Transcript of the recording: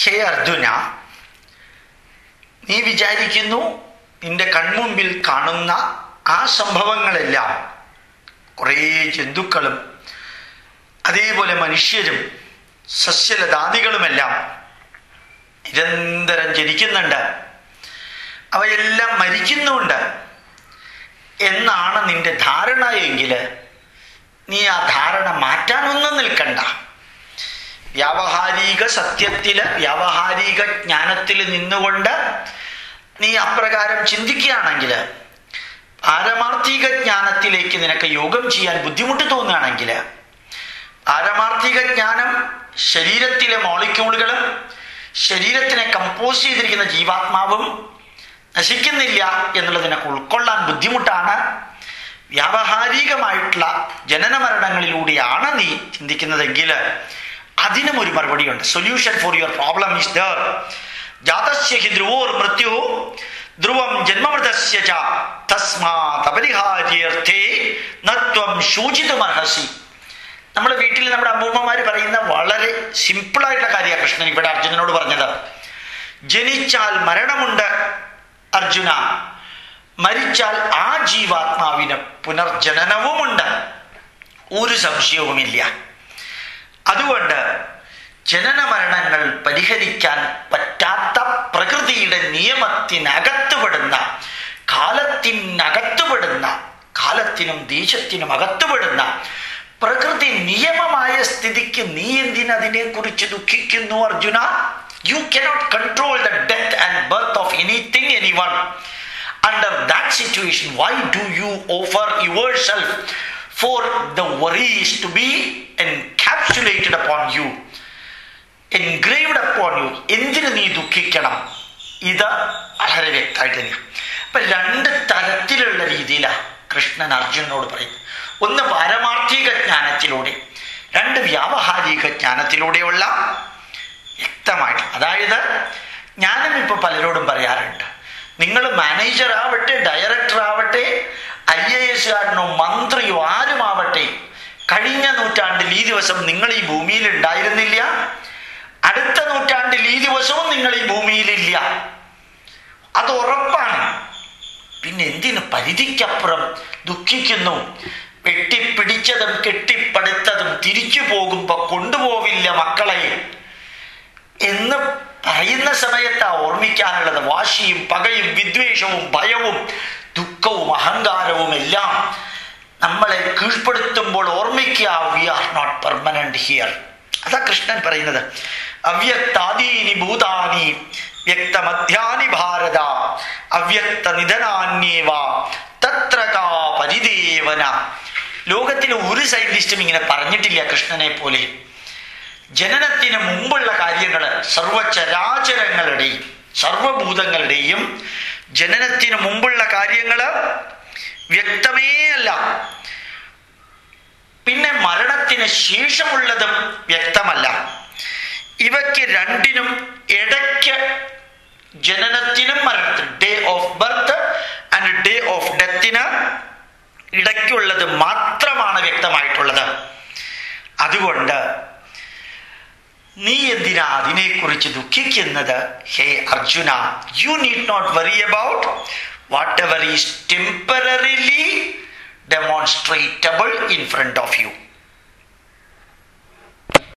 ഹേ അർജുന നീ വിചാരിക്കുന്നു നിന്റെ കൺമുമ്പിൽ കാണുന്ന ആ സംഭവങ്ങളെല്ലാം കുറേ ജന്തുക്കളും അതേപോലെ മനുഷ്യരും സസ്യലതാദികളുമെല്ലാം നിരന്തരം ജനിക്കുന്നുണ്ട്. അവയെല്ലാം മരിക്കുന്നുണ്ട്. എന്നാണ് നിന്റെ ധാരണ എങ്കിൽ നീ ആ ധാരണ മാറ്റാനൊന്നും നിൽക്കണ്ട. വ്യാവഹാരിക സത്യത്തിൽ വ്യാവഹാരിക ജ്ഞാനത്തിൽ നിന്നുകൊണ്ട് നീ അപ്രകാരം ചിന്തിക്കുകയാണെങ്കിൽ പാരമാർത്ഥിക ജ്ഞാനത്തിലേക്ക് നിനക്ക് യോഗം ചെയ്യാൻ ബുദ്ധിമുട്ട് തോന്നുകയാണെങ്കിൽ പാരമാർത്ഥിക ജ്ഞാനം ശരീരത്തിലെ മോളിക്യൂളുകളും ശരീരത്തിനെ കമ്പോസ് ചെയ്തിരിക്കുന്ന ജീവാത്മാവും നശിക്കുന്നില്ല എന്നുള്ളത് നിനക്ക് ഉൾക്കൊള്ളാൻ ബുദ്ധിമുട്ടാണ്. വ്യാവഹാരികമായിട്ടുള്ള ജനന മരണങ്ങളിലൂടെയാണ് നീ ചിന്തിക്കുന്നതെങ്കിൽ അതിനും ഒരു മറുപടിയുണ്ട്. Solution for your problem is there ജാതസ്യ ഹി ധ്രുവോർ മൃത്യു ധ്രുവം ജന്മമൃതസ്യ അപരിഹാര്യർത്ഥേ നത്വം ശൂചിതുമർഹസി. നമ്മുടെ വീട്ടിൽ നമ്മുടെ അമ്മൂമ്മമാര് പറയുന്ന വളരെ സിമ്പിളായിട്ടുള്ള കാര്യമാണ് കൃഷ്ണൻ ഇവിടെ അർജുനനോട് പറഞ്ഞത്. ജനിച്ചാൽ മരണമുണ്ട് അർജുന മരിച്ചാൽ ആ ജീവാത്മാവിന് പുനർജനനവുമുണ്ട്. ഒരു സംശയവുമില്ല. അതുകൊണ്ട് ജനന മരണങ്ങൾ പരിഹരിക്കാൻ പറ്റാത്ത പ്രകൃതിയുടെ നിയമത്തിനകത്തുപെടുന്ന കാലത്തിനകത്തുപെടുന്ന കാലത്തിനും ദേശത്തിനും അകത്തുപെടുന്ന പ്രകൃതി നിയമമായ സ്ഥിതിക്ക് നീ എന്തിനതിനെ കുറിച്ച് ദുഃഖിക്കുന്നു Arjuna? You cannot control the death and birth of anything any one under that situation why do you offer your self for the worries to be encapsulated upon you engraved upon you എന്തിനു നീ ദുഃഖിക്കണം? ഇത് വളരെ വ്യക്തമായിട്ട് തന്നെയാണ് അപ്പൊ രണ്ട് തരത്തിലുള്ള രീതിയിലാണ് കൃഷ്ണൻ അർജുനനോട് പറയുന്നത്. ഒന്ന് പാരമാർത്ഥിക ജ്ഞാനത്തിലൂടെ രണ്ട് വ്യാവഹാരിക ജ്ഞാനത്തിലൂടെയുള്ള വ്യക്തമായിട്ട്. അതായത് ഞാനും ഇപ്പൊ പലരോടും പറയാറുണ്ട് നിങ്ങൾ മാനേജർ ആവട്ടെ ഡയറക്ടർ ആവട്ടെ ഐ എ എസുകാരനോ മന്ത്രിയോ ആരുമാവട്ടെ കഴിഞ്ഞ നൂറ്റാണ്ടിൽ ഈ ദിവസം നിങ്ങൾ ഈ ഭൂമിയിൽ ഉണ്ടായിരുന്നില്ല അടുത്ത നൂറ്റാണ്ടിൽ ഈ ദിവസവും നിങ്ങൾ ഈ ഭൂമിയിലില്ല. അത് ഉറപ്പാണ്. പിന്നെ എന്തിന് പരിധിക്കപ്പുറം ദുഃഖിക്കുന്നു? വെട്ടിപ്പിടിച്ചതും കെട്ടിപ്പടുത്തതും തിരിച്ചു പോകുമ്പോ കൊണ്ടുപോവില്ല മക്കളെ. എന്ന് പറയുന്ന സമയത്താ ഓർമ്മിക്കാനുള്ളത് വാശിയും പകയും വിദ്വേഷവും ഭയവും ദുഃഖവും അഹങ്കാരവും എല്ലാം നമ്മളെ കീഴ്പ്പെടുത്തുമ്പോൾ ഓർമ്മിക്കുക we are not permanent here അതാ കൃഷ്ണൻ പറയുന്നത്. അവ്യക്താദീനി ഭൂതാനി വ്യക്തമധ്യാനി ഭാരത അവ്യക്ത നിധനാന്യേവ തത്ര കാ പരിദേവന. ലോകത്തിലെ ഒരു സയന്റിസ്റ്റും ഇങ്ങനെ പറഞ്ഞിട്ടില്ല കൃഷ്ണനെ പോലെ. ജനനത്തിന് മുമ്പുള്ള കാര്യങ്ങൾ സർവചരാചരങ്ങളുടെയും സർവഭൂതങ്ങളുടെയും ജനനത്തിന് മുമ്പുള്ള കാര്യങ്ങൾ വ്യക്തമേ അല്ല. പിന്നെ മരണത്തിന് ശേഷമുള്ളതും വ്യക്തമല്ല. ഇവയ്ക്ക് രണ്ടിനും ഇടയ്ക്ക് ജനനത്തിനും മരണത്തിനും day of birth and day of ഡെത്തിന് ഇടയ്ക്കുള്ളത് മാത്രമാണ് വ്യക്തമായിട്ടുള്ളത്. അതുകൊണ്ട് നീ എന്തിനാ അതിനെക്കുറിച്ച് ദുഃഖിക്കുന്നത്? Hey Arjuna you need not worry about whatever is temporarily demonstrable in front of you